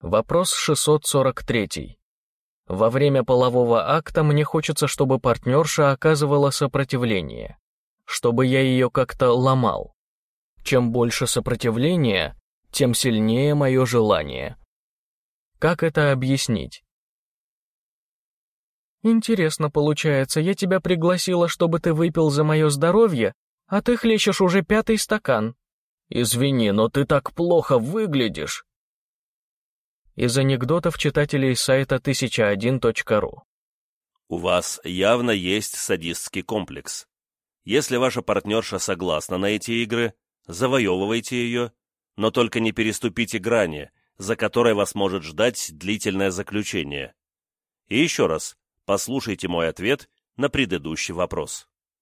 Вопрос 643. Во время полового акта мне хочется, чтобы партнерша оказывала сопротивление, чтобы я ее как-то ломал. Чем больше сопротивления, тем сильнее мое желание. Как это объяснить? Интересно получается, я тебя пригласила, чтобы ты выпил за мое здоровье, а ты хлещешь уже пятый стакан. Извини, но ты так плохо выглядишь. Из анекдотов читателей сайта 1001.ru У вас явно есть садистский комплекс. Если ваша партнерша согласна на эти игры, завоевывайте ее, но только не переступите грани, за которой вас может ждать длительное заключение. И еще раз, послушайте мой ответ на предыдущий вопрос.